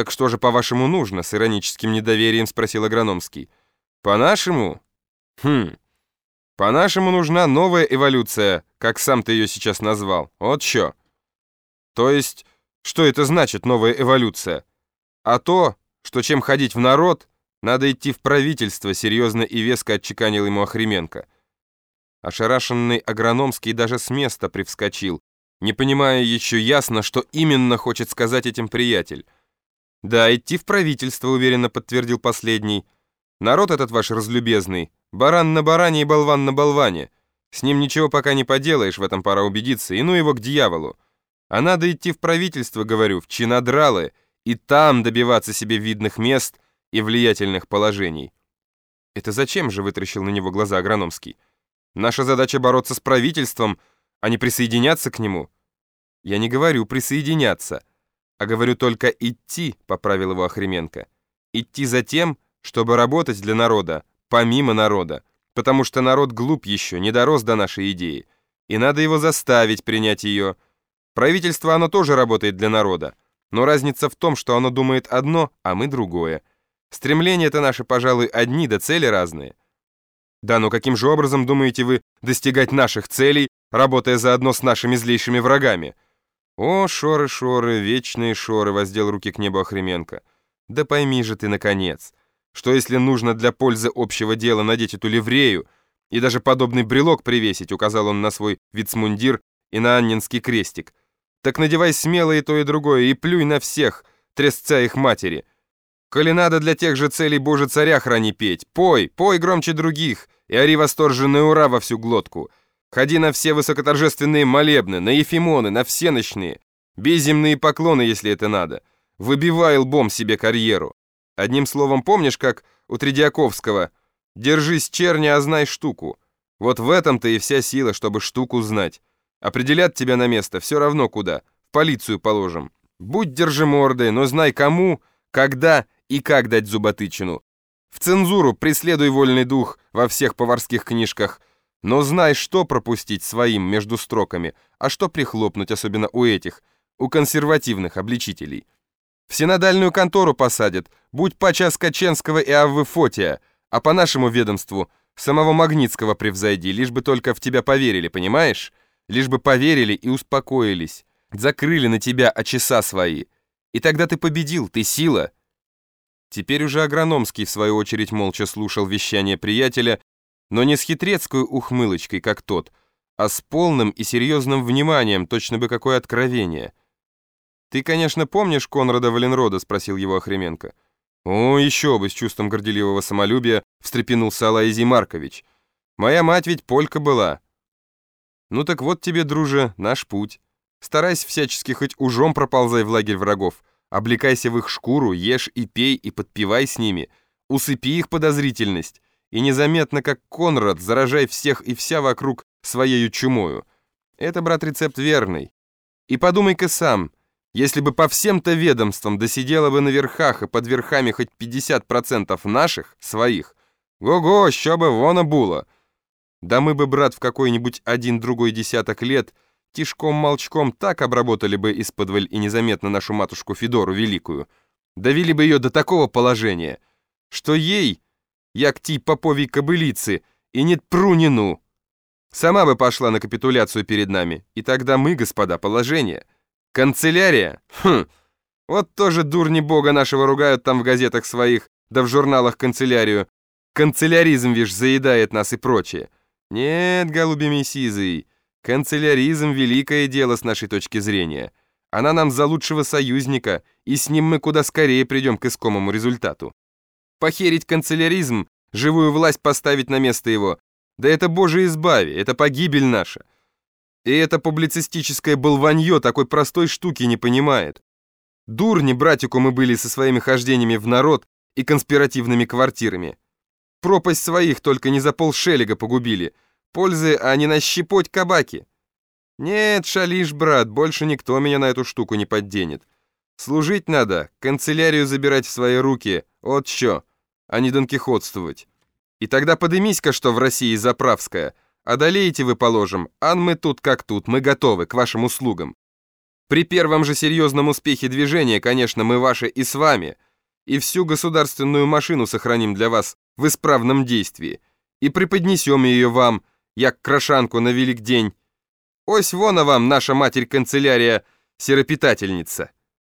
«Так что же, по-вашему, нужно?» — с ироническим недоверием спросил Агрономский. «По-нашему?» «Хм. По-нашему нужна новая эволюция, как сам ты ее сейчас назвал. Вот что». «То есть, что это значит, новая эволюция?» «А то, что чем ходить в народ, надо идти в правительство», — серьезно и веско отчеканил ему Охременко. Ошарашенный Агрономский даже с места привскочил, не понимая еще ясно, что именно хочет сказать этим приятель. «Да, идти в правительство», — уверенно подтвердил последний. «Народ этот ваш разлюбезный, баран на баране и болван на болване. С ним ничего пока не поделаешь, в этом пора убедиться, и ну его к дьяволу. А надо идти в правительство, говорю, в чинодралы, и там добиваться себе видных мест и влиятельных положений». «Это зачем же?» — вытращил на него глаза Агрономский. «Наша задача бороться с правительством, а не присоединяться к нему». «Я не говорю присоединяться» а говорю только идти, поправил его Охременко. Идти за тем, чтобы работать для народа, помимо народа, потому что народ глуп еще, не дорос до нашей идеи, и надо его заставить принять ее. Правительство оно тоже работает для народа, но разница в том, что оно думает одно, а мы другое. Стремления-то наши, пожалуй, одни, да цели разные. Да, но каким же образом думаете вы достигать наших целей, работая заодно с нашими злейшими врагами? «О, шоры-шоры, вечные шоры!» — воздел руки к небу Охременко. «Да пойми же ты, наконец, что если нужно для пользы общего дела надеть эту ливрею и даже подобный брелок привесить, указал он на свой вицмундир и на Аннинский крестик, так надевай смело и то, и другое, и плюй на всех, трясца их матери. Коли надо для тех же целей Боже царя храни петь, пой, пой громче других, и ори восторженный ура во всю глотку». Ходи на все высокоторжественные молебны, на ефимоны, на всеночные. Бей земные поклоны, если это надо. Выбивай лбом себе карьеру. Одним словом, помнишь, как у Тредиаковского «Держись, черни, а знай штуку». Вот в этом-то и вся сила, чтобы штуку знать. Определят тебя на место, все равно куда. В полицию положим. Будь держи мордой, но знай кому, когда и как дать зуботычину. В цензуру преследуй вольный дух во всех поварских книжках – но знай, что пропустить своим между строками, а что прихлопнуть, особенно у этих, у консервативных обличителей. В синодальную контору посадят, будь пача Скаченского и Аввы Фотия, а по нашему ведомству самого Магнитского превзойди, лишь бы только в тебя поверили, понимаешь? Лишь бы поверили и успокоились, закрыли на тебя очеса свои. И тогда ты победил, ты сила. Теперь уже Агрономский, в свою очередь, молча слушал вещание приятеля, но не с хитрецкой ухмылочкой, как тот, а с полным и серьезным вниманием, точно бы какое откровение. «Ты, конечно, помнишь Конрада Валенрода?» — спросил его Охременко. «О, еще бы!» — с чувством горделивого самолюбия встрепенулся Алаизий Маркович. «Моя мать ведь полька была». «Ну так вот тебе, друже, наш путь. Старайся всячески хоть ужом проползай в лагерь врагов, облекайся в их шкуру, ешь и пей и подпевай с ними, усыпи их подозрительность» и незаметно, как Конрад, заражай всех и вся вокруг своею чумою. Это, брат, рецепт верный. И подумай-ка сам, если бы по всем-то ведомствам досидела бы на верхах и под верхами хоть 50% наших, своих, го-го, що бы воно было. Да мы бы, брат, в какой-нибудь один-другой десяток лет тишком-молчком так обработали бы из-под и незаметно нашу матушку Федору Великую, довели бы ее до такого положения, что ей як тій поповій кобылицы, и нет прунину. Сама бы пошла на капитуляцию перед нами, и тогда мы, господа, положение. Канцелярия? Хм, вот тоже дурни бога нашего ругают там в газетах своих, да в журналах канцелярию. Канцеляризм, вишь, заедает нас и прочее. Нет, голубями сизый, канцеляризм — великое дело с нашей точки зрения. Она нам за лучшего союзника, и с ним мы куда скорее придем к искомому результату. Похерить канцеляризм, живую власть поставить на место его. Да это, боже, избави, это погибель наша. И это публицистическое болванье такой простой штуки не понимает. Дурни, братику, мы были со своими хождениями в народ и конспиративными квартирами. Пропасть своих только не за полшелега погубили. Пользы, а не на щепоть кабаки. Нет, шалишь, брат, больше никто меня на эту штуку не подденет. Служить надо, канцелярию забирать в свои руки, вот что а не донкихотствовать. И тогда подымись-ка, что в России заправская. Одолеете вы, положим, ан мы тут как тут, мы готовы, к вашим услугам. При первом же серьезном успехе движения, конечно, мы ваши и с вами, и всю государственную машину сохраним для вас в исправном действии, и преподнесем ее вам, як крошанку на велик день. Ось вон а вам, наша матерь-канцелярия, серопитательница».